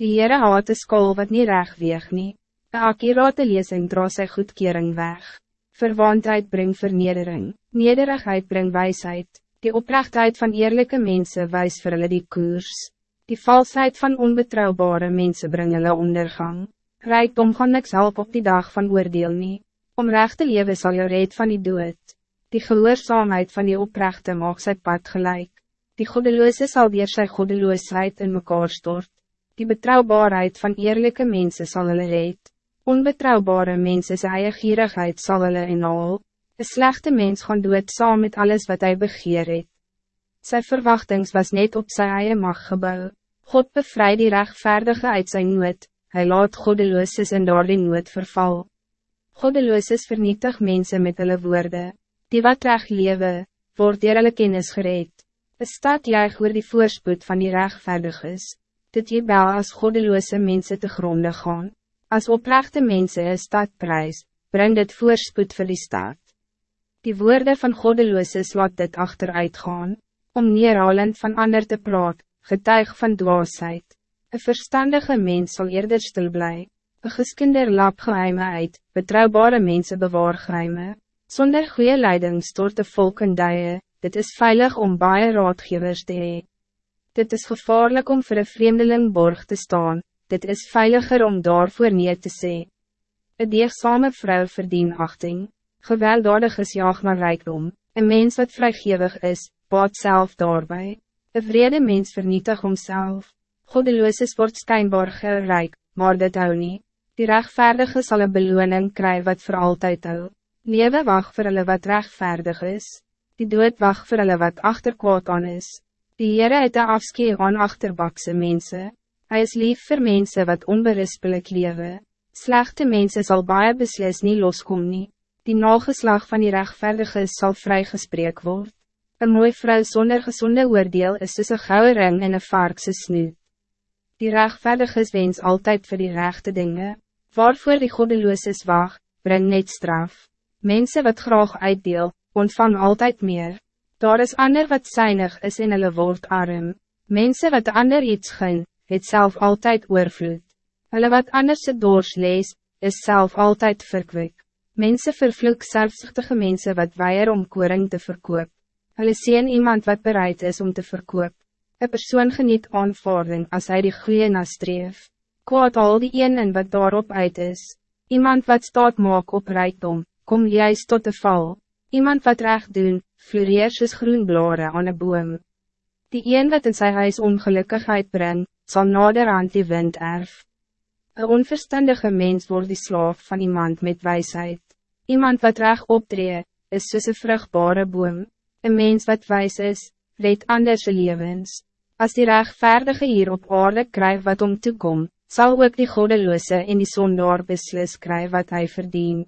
Die Heere haat een skool wat niet reg weeg nie. Een akkurate lezing dra sy goedkering weg. Verwantheid brengt vernedering, nederigheid brengt wijsheid. Die oprechtheid van eerlijke mensen wijst vir hulle die koers. Die valsheid van onbetrouwbare mensen brengt hulle ondergang. Rijkdom gaan niks help op die dag van oordeel nie. Om recht te leven zal je reed van die dood. Die gehoorzaamheid van die oprechte mag sy pad gelijk. Die goddeloze zal weer sy goddeloosheid in mekaar stort. Die betrouwbaarheid van eerlijke mensen zal hulle reed. Onbetrouwbare mensen sy eie gierigheid sal hulle inhaal. Een slechte mens gaan dood saam met alles wat hij begeer het. Sy verwachtings was net op sy eie mag gebouw. God bevrijd die rechtvaardige uit zijn nood, hij laat goddelooses in daar die nood verval. Goddelooses vernietig mensen met hulle woorden. Die wat recht lewe, word dier hulle kennis gereed. Een stad juig oor die voorspoed van die rechtvaardig Dit je bel als goddeloze mensen te gronde gaan. Als oprechte mensen een stad prijs, breng dit voorspoed vir die stad. Die woorden van goddeloze laat dit achteruit gaan, om neerhalend van ander te praat, getuig van dwaasheid. Een verstandige mens zal eerder stil bly, een geskinder lap geheime uit, betrouwbare mensen bewaar geheime. Zonder goede leiding stort de volk in duie, dit is veilig om baie raadgevers te hee. Dit is gevaarlijk om voor een vreemdeling borg te staan, dit is veiliger om daarvoor nie te sê. Een deegsame vrou verdien achting, gewelddadig is jaag naar rijkdom, een mens wat vrygewig is, baat zelf daarbij. Een vrede mens vernietig homself, goddeloos word skynbaar rijk, maar dit hou nie. Die rechtvaardige zal een beloning krijgen wat voor altijd hou. Lewe wacht voor hulle wat rechtvaardig is. Die dood wacht voor hulle wat achterkwaad aan is. Die Heere het een afskeer aan achterbakse mensen. Hij is lief voor mensen wat onberispelijk leven. Slechte mensen zal baie beslis niet loskom nie. Die nageslag van die rechtvaardige zal vrygespreek word. Een mooi vrouw zonder gezonde oordeel is soos een gouden ring en een varkse snoet. Die rechtvaardige wens altijd voor die rechte dingen. Waarvoor die goddeloos wacht, breng net straf. Mensen wat graag uitdeel, ontvang altijd meer. Daar is ander wat zuinig is in hulle word arm. Mensen wat ander iets gun, het zelf altijd oorvloed. Hulle wat anders se doors lees, is zelf altijd verkwik. Mensen vervloek zelfzuchtige mensen wat weier om koring te verkoop. Hulle sien iemand wat bereid is om te verkoop. Een persoon geniet aanvaarding als hij die goeie nastreef. Kwaad al die een en wat daarop uit is. Iemand wat staat maak op rijkdom, kom juist tot de val. Iemand wat recht doen, floreer soos groen blare aan een boom. Die een wat in sy huis ongelukkigheid brengt, zal naderhand die wind erf. Een onverstandige mens wordt die slaaf van iemand met wijsheid. Iemand wat reg optree, is soos een vruchtbare boom. Een mens wat wijs is, reed anders levens. Als die rechtvaardige hier op aarde krijgt wat om te kom, zal ook die godeloze in die zondaar beslis krijgen wat hij verdient.